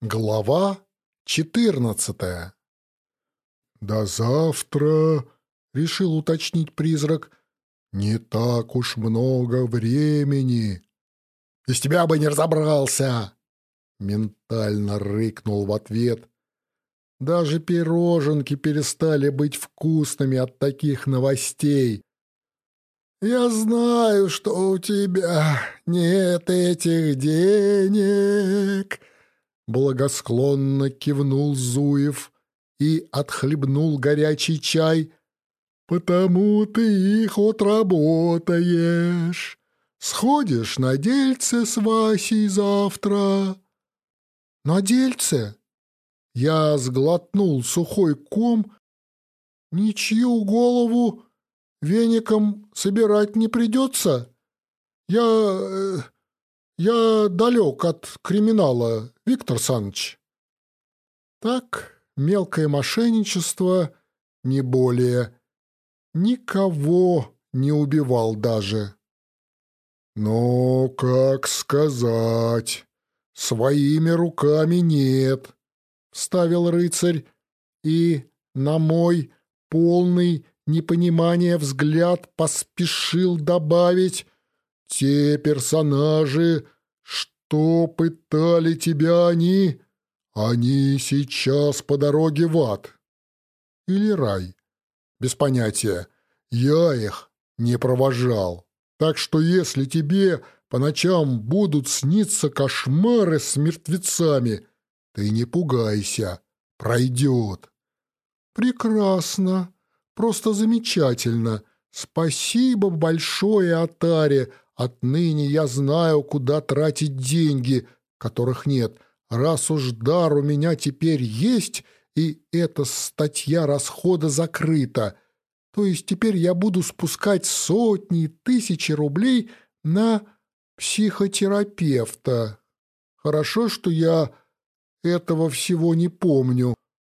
Глава четырнадцатая «До завтра», — решил уточнить призрак, — «не так уж много времени». «Из тебя бы не разобрался!» Ментально рыкнул в ответ. Даже пироженки перестали быть вкусными от таких новостей. «Я знаю, что у тебя нет этих денег», Благосклонно кивнул Зуев и отхлебнул горячий чай. «Потому ты их отработаешь. Сходишь на дельце с Васей завтра». «На дельце?» Я сглотнул сухой ком. «Ничью голову веником собирать не придется. Я... Я далек от криминала, Виктор Саныч. Так, мелкое мошенничество, не более. Никого не убивал даже. Но, как сказать, своими руками нет, вставил рыцарь, и на мой полный непонимание взгляд поспешил добавить те персонажи, что пытали тебя они, они сейчас по дороге в ад. Или рай. Без понятия. Я их не провожал. Так что если тебе по ночам будут сниться кошмары с мертвецами, ты не пугайся, пройдет. Прекрасно, просто замечательно. Спасибо большое, Атаре, Отныне я знаю, куда тратить деньги, которых нет. Раз уж дар у меня теперь есть, и эта статья расхода закрыта, то есть теперь я буду спускать сотни, тысячи рублей на психотерапевта. Хорошо, что я этого всего не помню.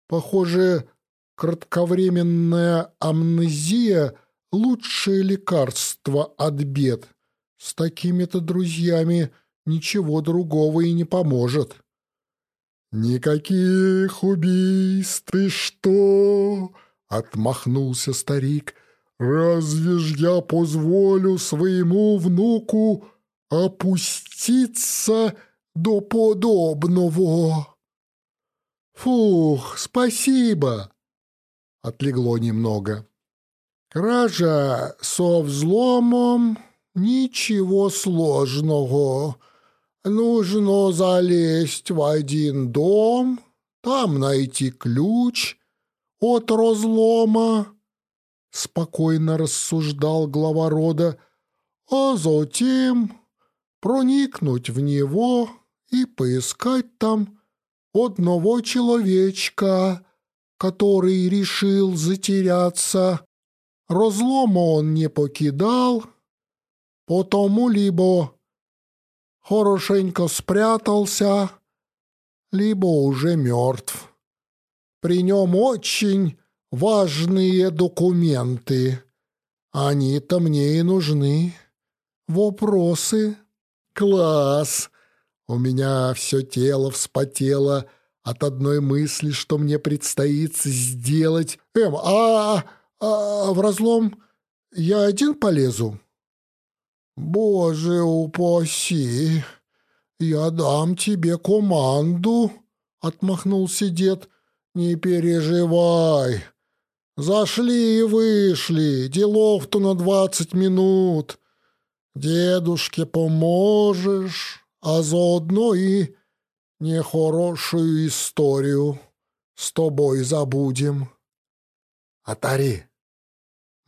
Похоже, кратковременная амнезия — лучшее лекарство от бед. С такими-то друзьями ничего другого и не поможет. «Никаких убийств, ты что?» — отмахнулся старик. «Разве ж я позволю своему внуку опуститься до подобного?» «Фух, спасибо!» — отлегло немного. «Кража со взломом Ничего сложного. Нужно залезть в один дом, там найти ключ от разлома, — спокойно рассуждал глава рода, а затем проникнуть в него и поискать там одного человечка, который решил затеряться. Разлома он не покидал, — Потому либо хорошенько спрятался, либо уже мертв. При нем очень важные документы. Они-то мне и нужны. Вопросы? Класс! У меня все тело вспотело от одной мысли, что мне предстоит сделать. Эм, а, а в разлом я один полезу? «Боже упаси! Я дам тебе команду!» — отмахнулся дед. «Не переживай! Зашли и вышли, делов-то на двадцать минут. Дедушке поможешь, а заодно и нехорошую историю с тобой забудем». «Атари,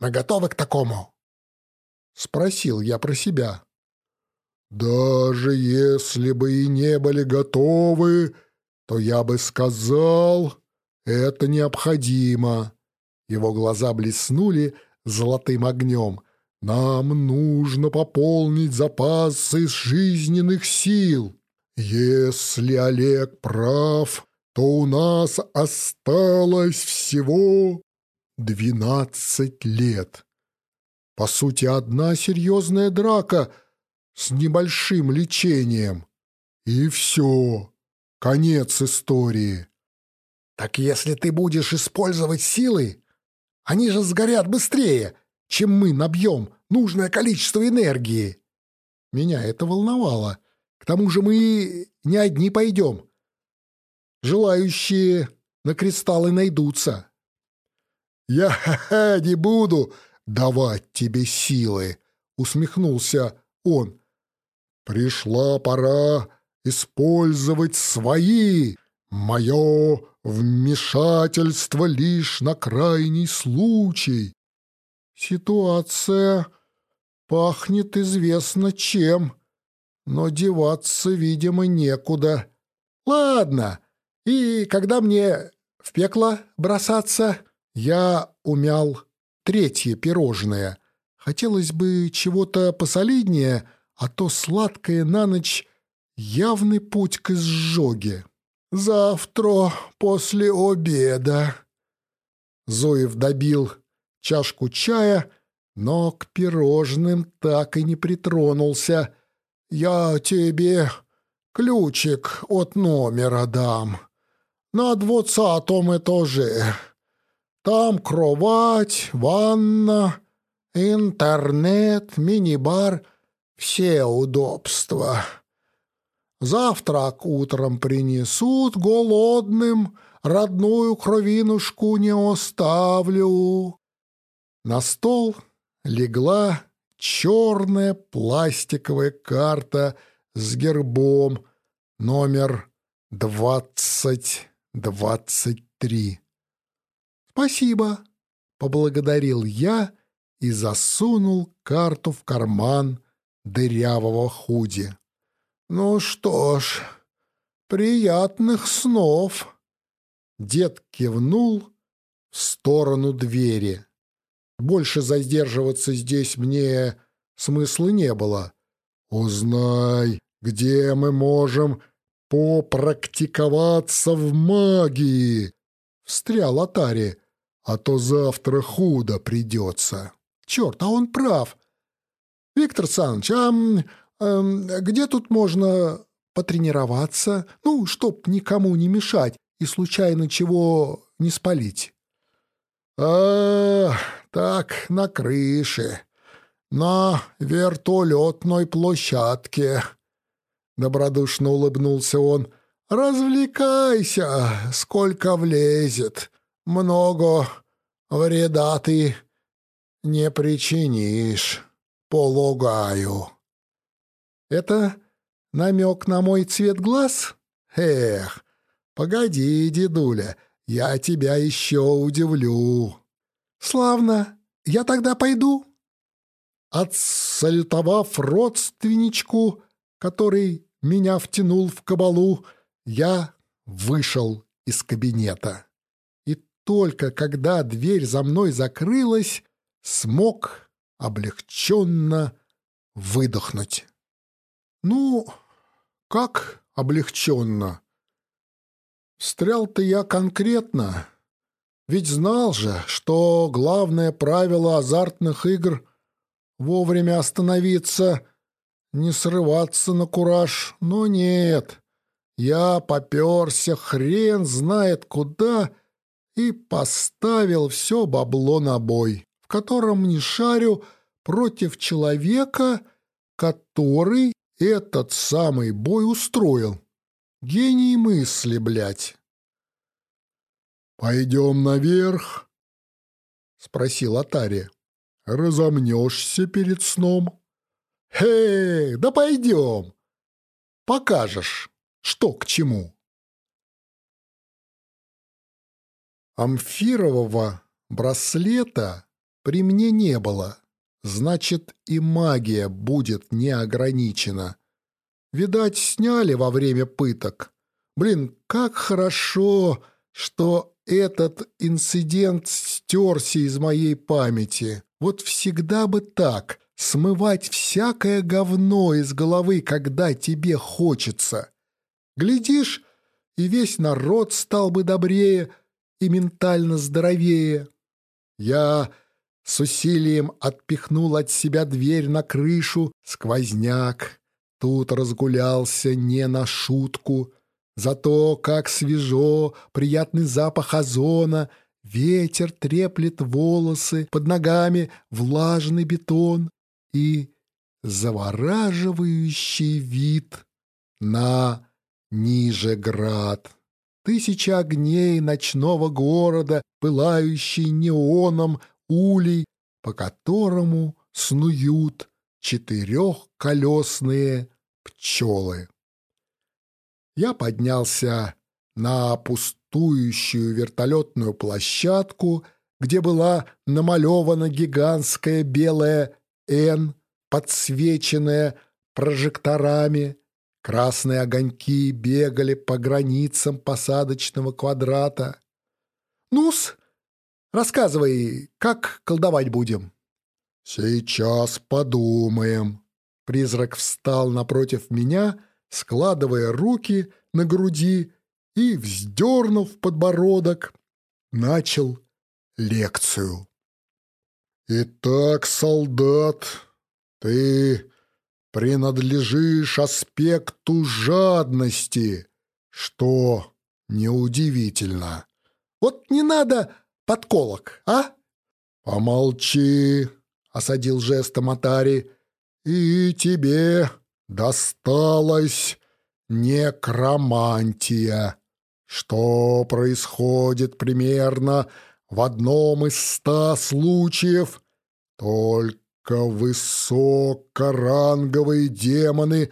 мы готовы к такому?» — спросил я про себя. «Даже если бы и не были готовы, то я бы сказал, это необходимо». Его глаза блеснули золотым огнем. «Нам нужно пополнить запасы жизненных сил. Если Олег прав, то у нас осталось всего двенадцать лет». По сути, одна серьезная драка с небольшим лечением. И все. конец истории. Так если ты будешь использовать силы, они же сгорят быстрее, чем мы набьем нужное количество энергии. Меня это волновало. К тому же мы не одни пойдем. Желающие на кристаллы найдутся. «Я ха -ха, не буду давать тебе силы», — усмехнулся он. «Пришла пора использовать свои. Мое вмешательство лишь на крайний случай». «Ситуация пахнет известно чем, но деваться, видимо, некуда. Ладно, и когда мне в пекло бросаться, я умял третье пирожное. Хотелось бы чего-то посолиднее, а то сладкое на ночь — явный путь к изжоге. Завтра после обеда. Зоев добил чашку чая, но к пирожным так и не притронулся. «Я тебе ключик от номера дам. На двадцатом этаже. Там кровать, ванна, интернет, мини-бар, все удобства. Завтрак утром принесут голодным, родную кровинушку не оставлю. На стол легла черная пластиковая карта с гербом номер двадцать двадцать три. «Спасибо», — поблагодарил я и засунул карту в карман дырявого худи. «Ну что ж, приятных снов!» Дед кивнул в сторону двери. Больше задерживаться здесь мне смысла не было. «Узнай, где мы можем попрактиковаться в магии!» — встрял Атари. «А то завтра худо придется». «Черт, а он прав!» «Виктор Саныч, а э, где тут можно потренироваться? Ну, чтоб никому не мешать и случайно чего не спалить?» «А, так, на крыше, на вертолетной площадке», — добродушно улыбнулся он. «Развлекайся, сколько влезет. Много вреда ты не причинишь, полагаю». «Это намек на мой цвет глаз? Эх, погоди, дедуля, я тебя еще удивлю». «Славно, я тогда пойду». Отсалютовав родственничку, который меня втянул в кабалу, я вышел из кабинета. Только когда дверь за мной закрылась, смог облегченно выдохнуть. Ну, как облегченно? Встрял-то я конкретно, ведь знал же, что главное правило азартных игр — вовремя остановиться — не срываться на кураж, но нет. Я поперся хрен знает куда и поставил все бабло на бой, в котором не шарю против человека, который этот самый бой устроил. Гений мысли, блядь. «Пойдем наверх?» — спросил Атари. «Разомнешься перед сном?» «Эй, да пойдем! Покажешь, что к чему!» Амфирового браслета при мне не было, значит и магия будет не ограничена. Видать, сняли во время пыток. Блин, как хорошо, что этот инцидент стерся из моей памяти. Вот всегда бы так, смывать всякое говно из головы, когда тебе хочется. Глядишь, и весь народ стал бы добрее и ментально здоровее. Я с усилием отпихнул от себя дверь на крышу, сквозняк. Тут разгулялся не на шутку. Зато как свежо, приятный запах озона, ветер треплет волосы, под ногами влажный бетон и завораживающий вид на Нижеград. Тысяча огней ночного города, пылающий неоном улей, по которому снуют четырехколесные пчелы. Я поднялся на пустующую вертолетную площадку, где была намалевана гигантская белая «Н», подсвеченная прожекторами. Красные огоньки бегали по границам посадочного квадрата. «Ну-с, рассказывай, как колдовать будем?» «Сейчас подумаем». Призрак встал напротив меня, складывая руки на груди и, вздернув подбородок, начал лекцию. «Итак, солдат, ты принадлежишь аспекту жадности, что неудивительно. Вот не надо подколок, а? Помолчи, осадил жестом Атари, и тебе досталась некромантия, что происходит примерно в одном из ста случаев, только высокоранговые демоны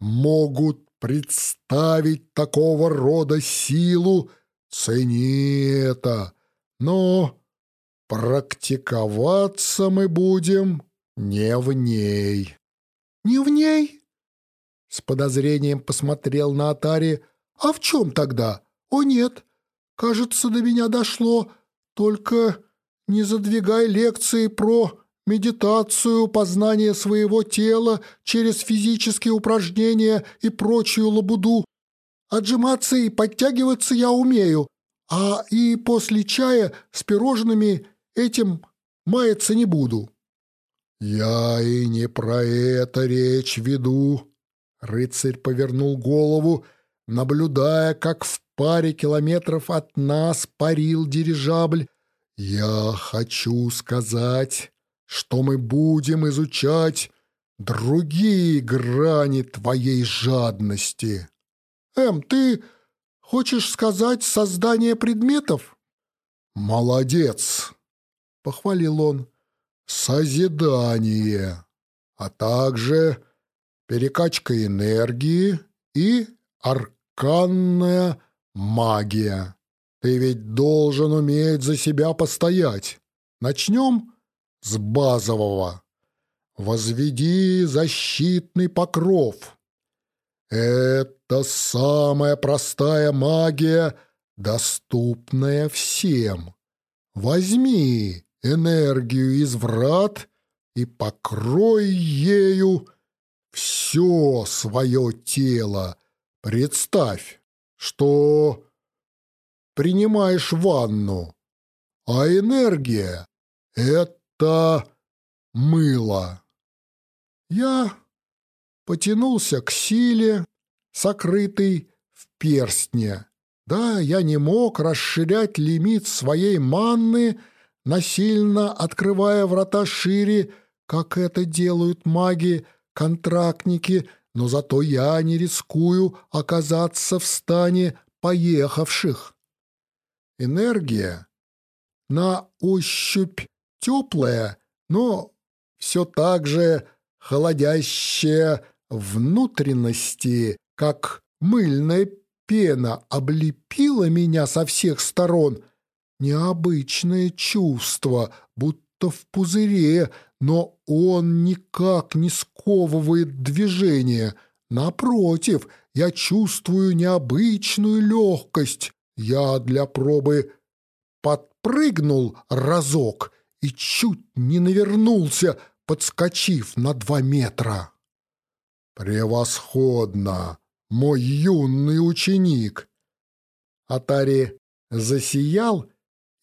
могут представить такого рода силу, цени это, но практиковаться мы будем не в ней. Не в ней? С подозрением посмотрел на Атари. А в чем тогда? О нет, кажется, до меня дошло. Только не задвигай лекции про медитацию, познание своего тела через физические упражнения и прочую лабуду. Отжиматься и подтягиваться я умею, а и после чая с пирожными этим маяться не буду». «Я и не про это речь веду», — рыцарь повернул голову, наблюдая, как в паре километров от нас парил дирижабль. «Я хочу сказать, что мы будем изучать другие грани твоей жадности. Эм, ты хочешь сказать создание предметов? Молодец, похвалил он. Созидание, а также перекачка энергии и арканная магия. Ты ведь должен уметь за себя постоять. Начнем с базового. Возведи защитный покров. Это самая простая магия, доступная всем. Возьми энергию из врат и покрой ею все свое тело. Представь, что принимаешь ванну, а энергия — это это мыло. Я потянулся к силе, сокрытой в перстне. Да, я не мог расширять лимит своей манны, насильно открывая врата шире, как это делают маги-контрактники, но зато я не рискую оказаться в стане поехавших. Энергия на ощупь теплая, но все так же холодящая внутренности, как мыльная пена облепила меня со всех сторон. Необычное чувство, будто в пузыре, но он никак не сковывает движение. Напротив, я чувствую необычную легкость. Я для пробы подпрыгнул разок — и чуть не навернулся, подскочив на два метра. «Превосходно, мой юный ученик!» Атари засиял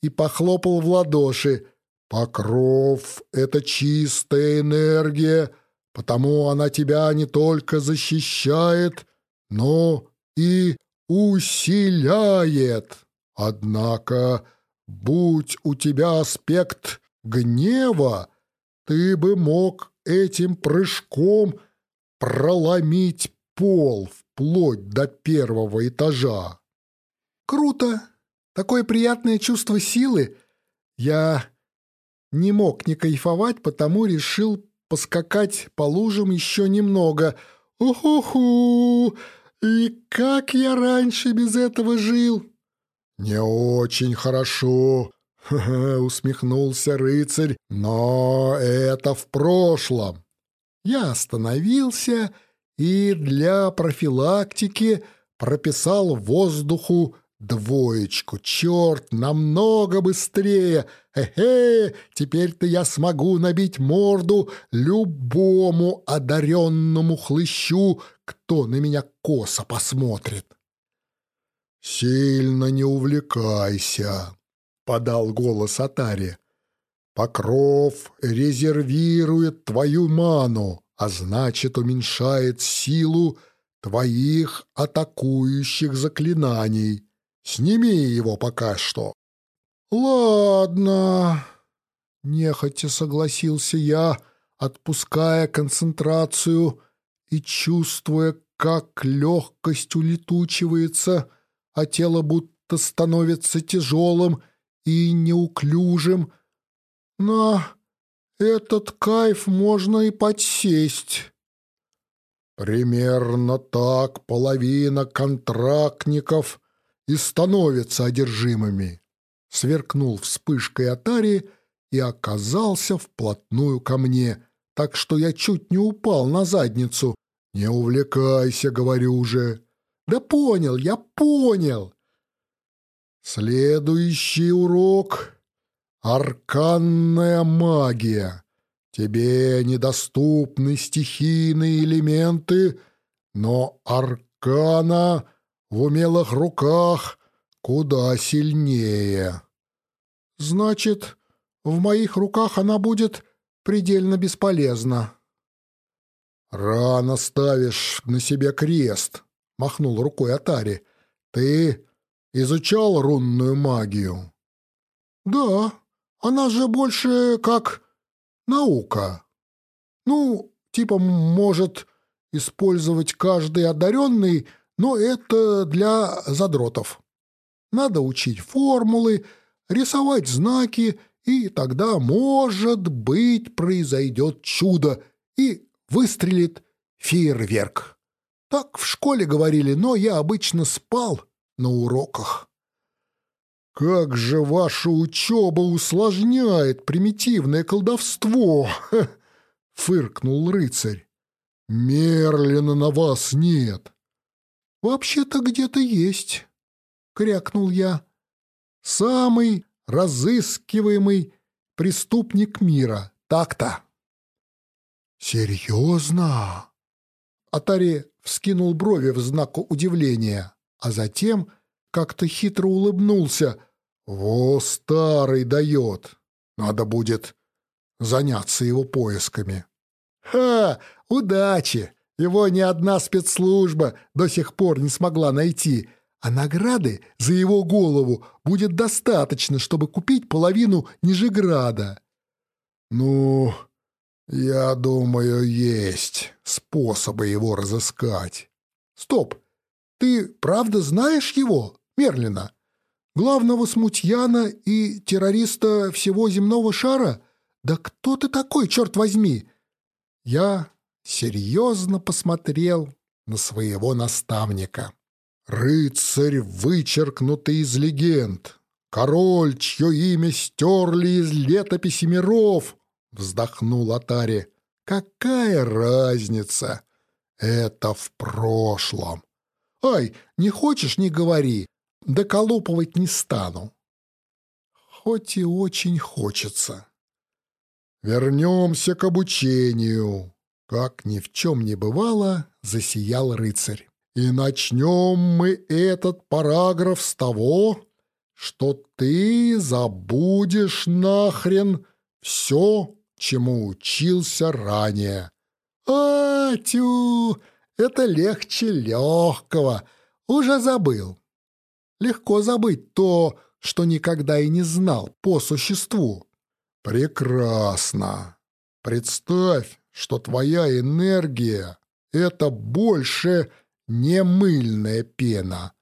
и похлопал в ладоши. «Покров — это чистая энергия, потому она тебя не только защищает, но и усиляет. Однако, будь у тебя аспект гнева, ты бы мог этим прыжком проломить пол вплоть до первого этажа. Круто! Такое приятное чувство силы. Я не мог не кайфовать, потому решил поскакать по лужам еще немного. Уху-ху! И как я раньше без этого жил? Не очень хорошо, усмехнулся рыцарь, но это в прошлом. Я остановился и для профилактики прописал воздуху двоечку. Черт, намного быстрее! Хе-хе, теперь-то я смогу набить морду любому одаренному хлыщу, кто на меня косо посмотрит. «Сильно не увлекайся», — подал голос Атари. «Покров резервирует твою ману, а значит, уменьшает силу твоих атакующих заклинаний. Сними его пока что». «Ладно», — нехотя согласился я, отпуская концентрацию и чувствуя, как легкость улетучивается, а тело будто становится тяжелым и неуклюжим. На этот кайф можно и подсесть. Примерно так половина контрактников и становятся одержимыми. Сверкнул вспышкой Атари и оказался вплотную ко мне, так что я чуть не упал на задницу. «Не увлекайся, говорю уже». «Да понял, я понял!» «Следующий урок — арканная магия. Тебе недоступны стихийные элементы, но аркана в умелых руках куда сильнее». «Значит, в моих руках она будет предельно бесполезна». «Рано ставишь на себе крест», — махнул рукой Атари. «Ты изучал рунную магию?» «Да, она же больше как наука. Ну, типа, может использовать каждый одаренный, но это для задротов. Надо учить формулы, рисовать знаки, и тогда, может быть, произойдет чудо, и выстрелит фейерверк. Так в школе говорили, но я обычно спал на уроках. «Как же ваша учеба усложняет примитивное колдовство!» — фыркнул рыцарь. «Мерлина на вас нет». «Вообще-то где-то есть», — крякнул я. «Самый разыскиваемый преступник мира, так-то». «Серьезно?» Атари вскинул брови в знак удивления, а затем как-то хитро улыбнулся. «Во, старый дает! Надо будет заняться его поисками». «Ха! Удачи! Его ни одна спецслужба до сих пор не смогла найти, а награды за его голову будет достаточно, чтобы купить половину Нижеграда». «Ну, «Я думаю, есть способы его разыскать». «Стоп! Ты правда знаешь его, Мерлина? Главного смутьяна и террориста всего земного шара? Да кто ты такой, черт возьми?» Я серьезно посмотрел на своего наставника. «Рыцарь, вычеркнутый из легенд, король, чье имя стерли из летописи миров, вздохнул Атари. Какая разница? Это в прошлом. Ай, не хочешь, не говори. Доколупывать не стану. Хоть и очень хочется. Вернемся к обучению. Как ни в чем не бывало, засиял рыцарь. И начнем мы этот параграф с того, что ты забудешь нахрен все, чему учился ранее. «А, тю, это легче легкого. Уже забыл. Легко забыть то, что никогда и не знал по существу. Прекрасно. Представь, что твоя энергия — это больше не мыльная пена,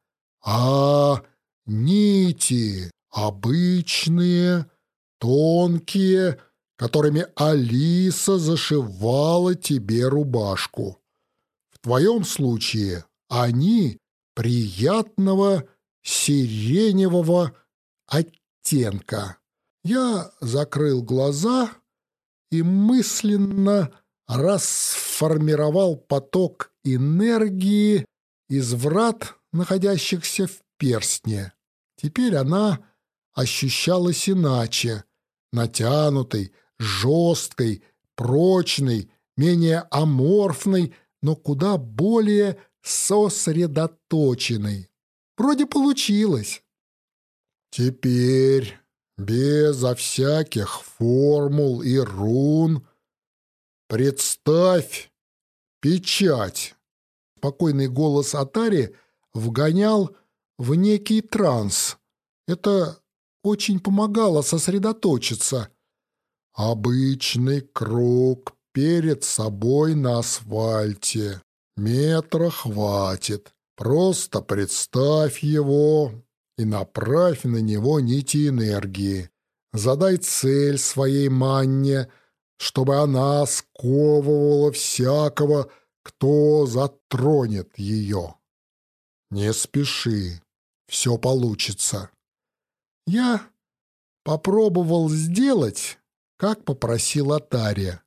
а нити, обычные, тонкие, которыми Алиса зашивала тебе рубашку. Твоем случае они приятного сиреневого оттенка. Я закрыл глаза и мысленно расформировал поток энергии из врат, находящихся в перстне. Теперь она ощущалась иначе, натянутой, жесткой, прочной, менее аморфной, но куда более сосредоточенной. Вроде получилось. Теперь, безо всяких формул и рун, представь печать. Спокойный голос Атари вгонял в некий транс. Это очень помогало сосредоточиться. Обычный круг перед собой на асфальте. Метра хватит. Просто представь его и направь на него нити энергии. Задай цель своей манне, чтобы она сковывала всякого, кто затронет ее. Не спеши, все получится. Я попробовал сделать, как попросил Атария.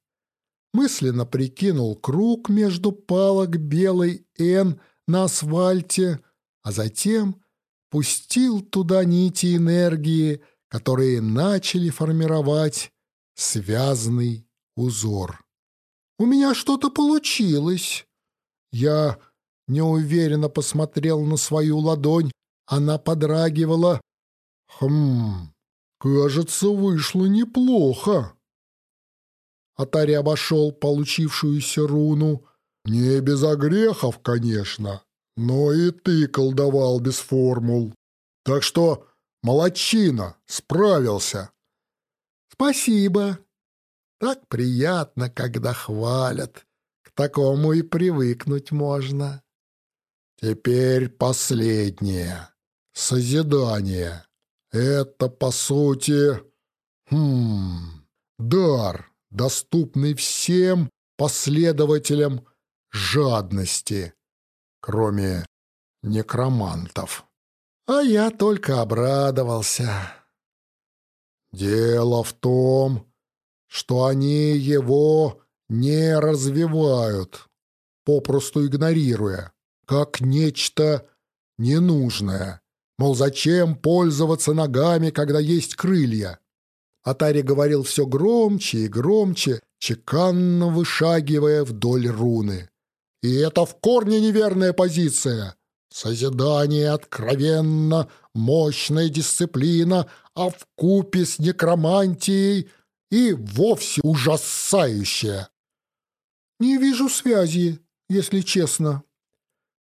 Мысленно прикинул круг между палок белой «Н» на асфальте, а затем пустил туда нити энергии, которые начали формировать связанный узор. У меня что-то получилось. Я неуверенно посмотрел на свою ладонь, она подрагивала. Хм, кажется, вышло неплохо. Атари обошел получившуюся руну, не без огрехов, конечно, но и ты колдовал без формул. Так что молодчина, справился. Спасибо. Так приятно, когда хвалят. К такому и привыкнуть можно. Теперь последнее. Созидание. Это, по сути, хм, дар, доступный всем последователям жадности, кроме некромантов. А я только обрадовался. Дело в том, что они его не развивают, попросту игнорируя, как нечто ненужное. Мол, зачем пользоваться ногами, когда есть крылья? Атари говорил все громче и громче, чеканно вышагивая вдоль руны. И это в корне неверная позиция. Созидание откровенно, мощная дисциплина, а в купе с некромантией и вовсе ужасающая. Не вижу связи, если честно.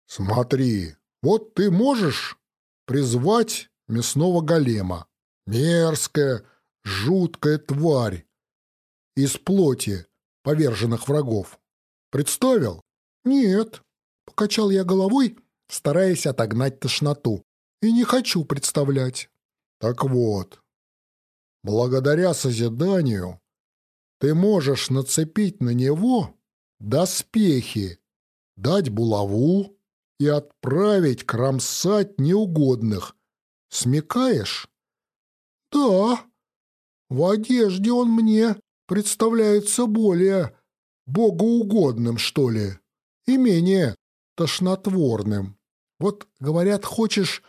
Смотри, вот ты можешь призвать мясного голема. Мерзкая, жуткая тварь из плоти поверженных врагов. Представил? «Нет», — покачал я головой, стараясь отогнать тошноту. «И не хочу представлять». «Так вот, благодаря созиданию ты можешь нацепить на него доспехи, дать булаву и отправить кромсать неугодных. Смекаешь?» «Да. В одежде он мне представляется более богоугодным, что ли» и менее тошнотворным. Вот, говорят, хочешь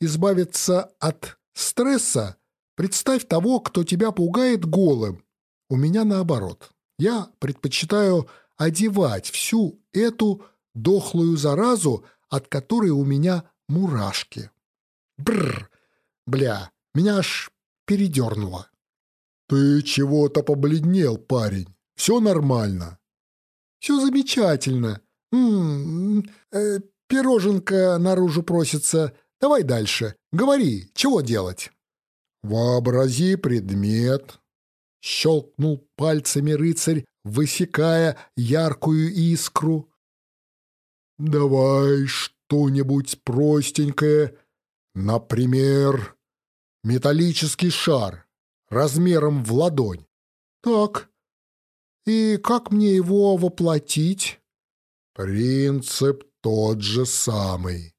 избавиться от стресса, представь того, кто тебя пугает голым. У меня наоборот. Я предпочитаю одевать всю эту дохлую заразу, от которой у меня мурашки. Бррр, бля, меня аж передернуло. Ты чего-то побледнел, парень. Все нормально. Все замечательно. М -м -м, э, пироженка наружу просится. Давай дальше. Говори, чего делать?» «Вообрази предмет», — щелкнул пальцами рыцарь, высекая яркую искру. «Давай что-нибудь простенькое, например, металлический шар размером в ладонь. Так, и как мне его воплотить?» «Принцип тот же самый.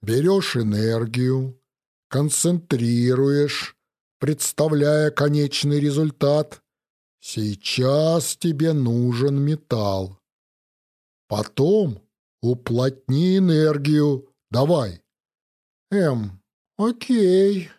Берешь энергию, концентрируешь, представляя конечный результат. Сейчас тебе нужен металл. Потом уплотни энергию. Давай. Эм, окей.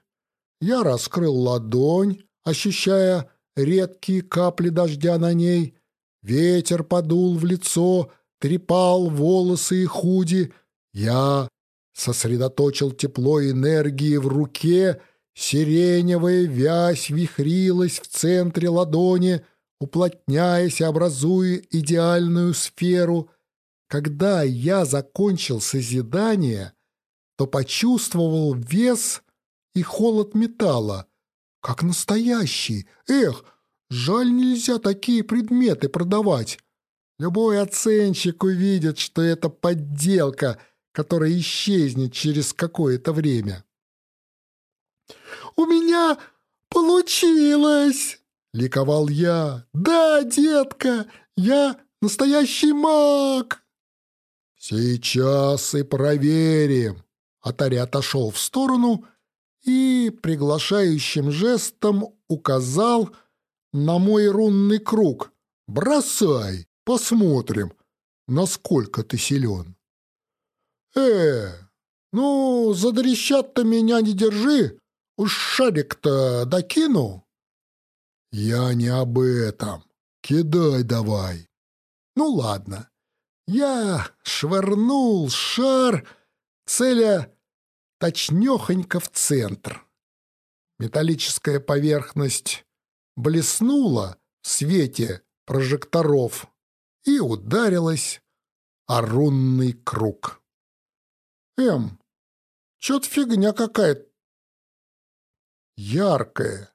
Я раскрыл ладонь, ощущая редкие капли дождя на ней. Ветер подул в лицо, трепал волосы и худи. Я сосредоточил тепло энергии в руке, сиреневая вязь вихрилась в центре ладони, уплотняясь образуя идеальную сферу. Когда я закончил созидание, то почувствовал вес и холод металла, как настоящий. Эх, жаль, нельзя такие предметы продавать. Любой оценщик увидит, что это подделка, которая исчезнет через какое-то время. «У меня получилось!» — ликовал я. «Да, детка, я настоящий маг!» «Сейчас и проверим!» Атари отошел в сторону и приглашающим жестом указал на мой рунный круг. «Бросай!» Посмотрим, насколько ты силен. Э, ну, задрещат-то меня не держи, уж шарик-то докину. Я не об этом. Кидай давай. Ну ладно. Я швырнул шар, целя точнёхонько в центр. Металлическая поверхность блеснула в свете прожекторов и ударилась о рунный круг. «Эм, чё-то фигня какая-то яркая.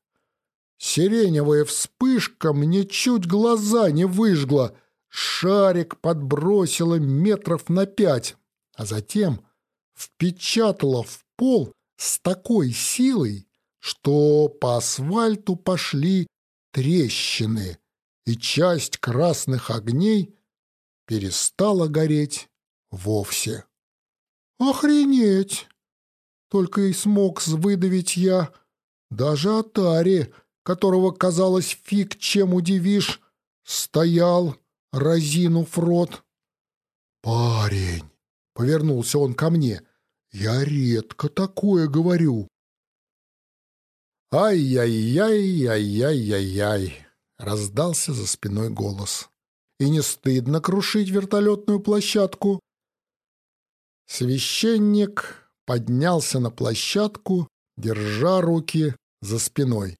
Сиреневая вспышка мне чуть глаза не выжгла, шарик подбросила метров на пять, а затем впечатала в пол с такой силой, что по асфальту пошли трещины и часть красных огней перестала гореть вовсе. «Охренеть!» Только и смог выдавить я. Даже Атари, которого, казалось, фиг чем удивишь, стоял, разинув рот. «Парень!» — повернулся он ко мне. «Я редко такое говорю». «Ай-яй-яй-яй-яй-яй-яй!» Раздался за спиной голос. «И не стыдно крушить вертолетную площадку?» Священник поднялся на площадку, держа руки за спиной.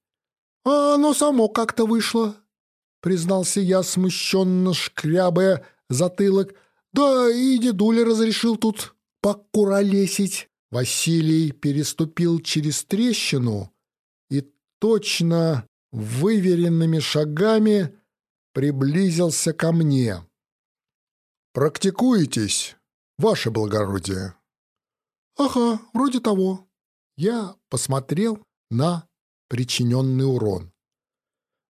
«А оно само как-то вышло», — признался я, смущенно шкрябая затылок. «Да и дедуля разрешил тут покуролесить». Василий переступил через трещину и точно выверенными шагами приблизился ко мне. «Практикуетесь, ваше благородие?» «Ага, вроде того». Я посмотрел на причиненный урон.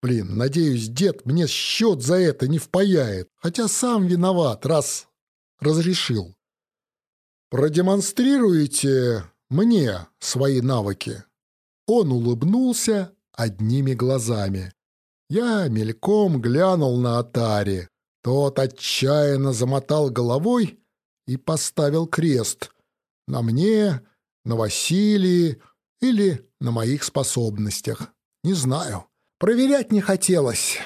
Блин, надеюсь, дед мне счет за это не впаяет, хотя сам виноват, раз разрешил. Продемонстрируете мне свои навыки. Он улыбнулся одними глазами. Я мельком глянул на Атари. Тот отчаянно замотал головой и поставил крест. На мне, на Василии или на моих способностях. Не знаю. Проверять не хотелось.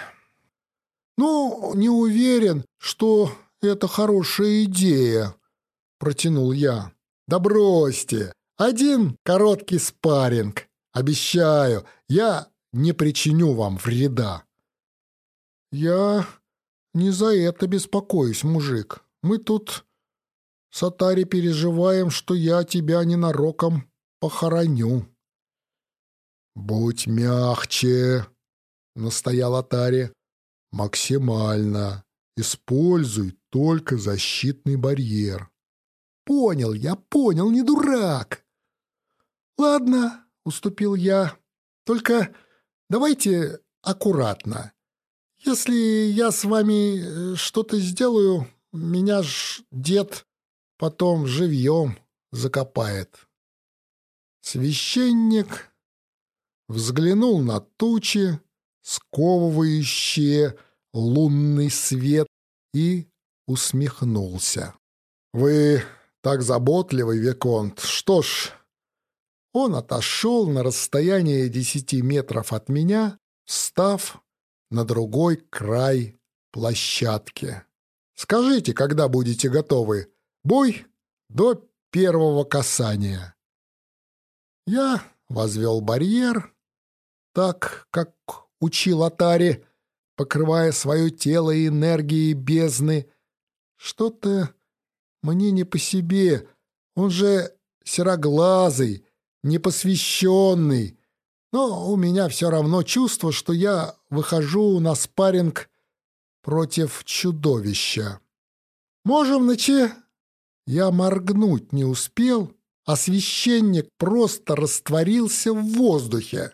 «Ну, не уверен, что это хорошая идея», — протянул я. «Да бросьте! Один короткий спарринг. Обещаю, я не причиню вам вреда. Я не за это беспокоюсь, мужик. Мы тут с Атари переживаем, что я тебя ненароком похороню». «Будь мягче», — настоял Атари. «Максимально. Используй только защитный барьер». «Понял, я понял, не дурак». «Ладно», — уступил я. «Только давайте аккуратно. Если я с вами э, что-то сделаю, меня ж дед потом живьем закопает». Священник взглянул на тучи, сковывающие лунный свет, и усмехнулся. «Вы так заботливый, Виконт. Что ж...» Он отошел на расстояние десяти метров от меня, встав на другой край площадки. «Скажите, когда будете готовы? Бой до первого касания». Я возвел барьер, так, как учил Атари, покрывая свое тело энергией бездны. Что-то мне не по себе. Он же сероглазый, непосвященный. Но у меня все равно чувство, что я выхожу на спарринг против чудовища. Можем начи... Я моргнуть не успел, а священник просто растворился в воздухе.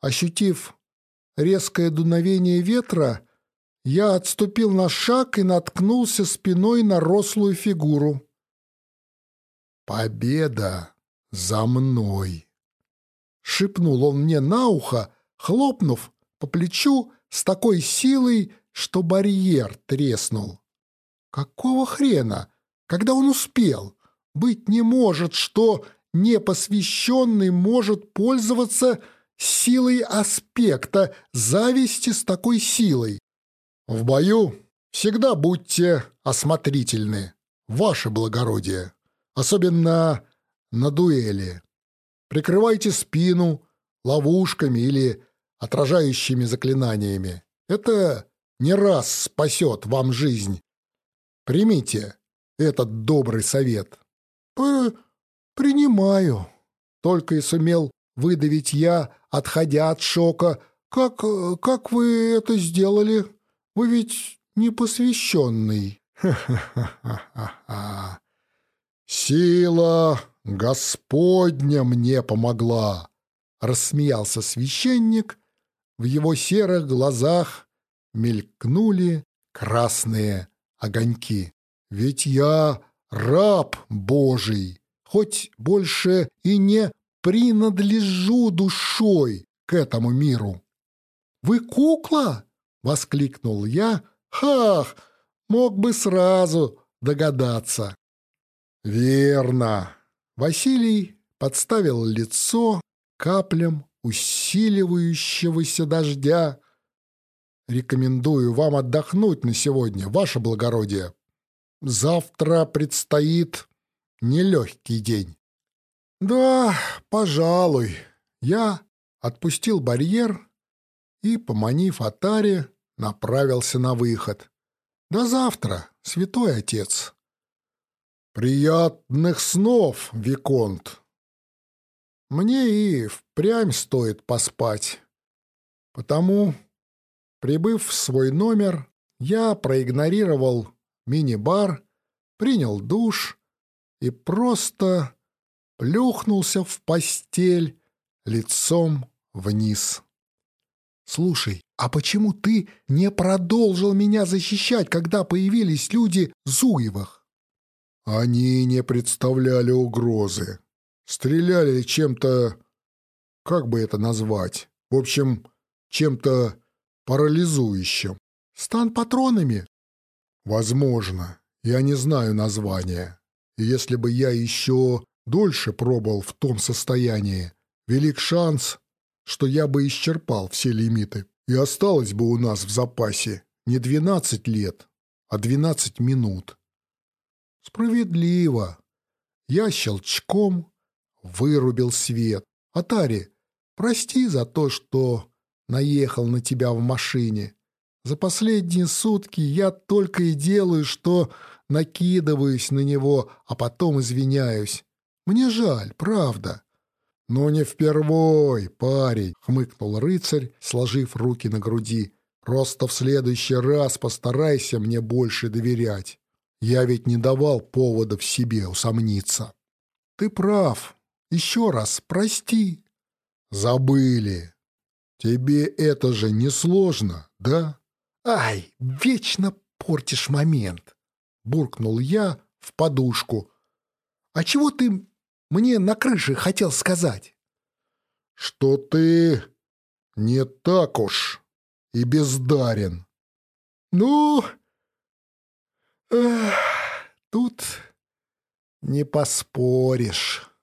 Ощутив резкое дуновение ветра, я отступил на шаг и наткнулся спиной на рослую фигуру. «Победа за мной!» — шепнул он мне на ухо, хлопнув по плечу с такой силой, что барьер треснул. «Какого хрена?» когда он успел. Быть не может, что непосвященный может пользоваться силой аспекта зависти с такой силой. В бою всегда будьте осмотрительны, ваше благородие, особенно на дуэли. Прикрывайте спину ловушками или отражающими заклинаниями. Это не раз спасет вам жизнь. Примите этот добрый совет. «Принимаю», — только и сумел выдавить я, отходя от шока. «Как, как вы это сделали? Вы ведь не посвященный». «Ха-ха-ха-ха-ха! Сила Господня мне помогла!» — рассмеялся священник. В его серых глазах мелькнули красные огоньки. Ведь я раб Божий, хоть больше и не принадлежу душой к этому миру. «Вы кукла?» — воскликнул я. «Хах! Мог бы сразу догадаться». «Верно!» Василий подставил лицо каплям усиливающегося дождя. «Рекомендую вам отдохнуть на сегодня, ваше благородие. Завтра предстоит нелегкий день. Да, пожалуй. Я отпустил барьер и, поманив Атаре, направился на выход. До завтра, святой отец. Приятных снов, Виконт. Мне и впрямь стоит поспать. Потому, прибыв в свой номер, я проигнорировал мини-бар, принял душ и просто плюхнулся в постель лицом вниз. «Слушай, а почему ты не продолжил меня защищать, когда появились люди Зуевых?» «Они не представляли угрозы. Стреляли чем-то... Как бы это назвать? В общем, чем-то парализующим. Стан патронами Возможно, я не знаю названия. И если бы я еще дольше пробовал в том состоянии, велик шанс, что я бы исчерпал все лимиты. И осталось бы у нас в запасе не 12 лет, а 12 минут. Справедливо. Я щелчком вырубил свет. Атари, прости за то, что наехал на тебя в машине. За последние сутки я только и делаю, что накидываюсь на него, а потом извиняюсь. Мне жаль, правда. «Ну не впервой, парень», — хмыкнул рыцарь, сложив руки на груди. «Просто в следующий раз постарайся мне больше доверять. Я ведь не давал повода в себе усомниться». «Ты прав. Еще раз прости». «Забыли. Тебе это же не сложно, да?» «Ай, вечно портишь момент!» — буркнул я в подушку. «А чего ты мне на крыше хотел сказать?» «Что ты не так уж и бездарен». «Ну, эх, тут не поспоришь».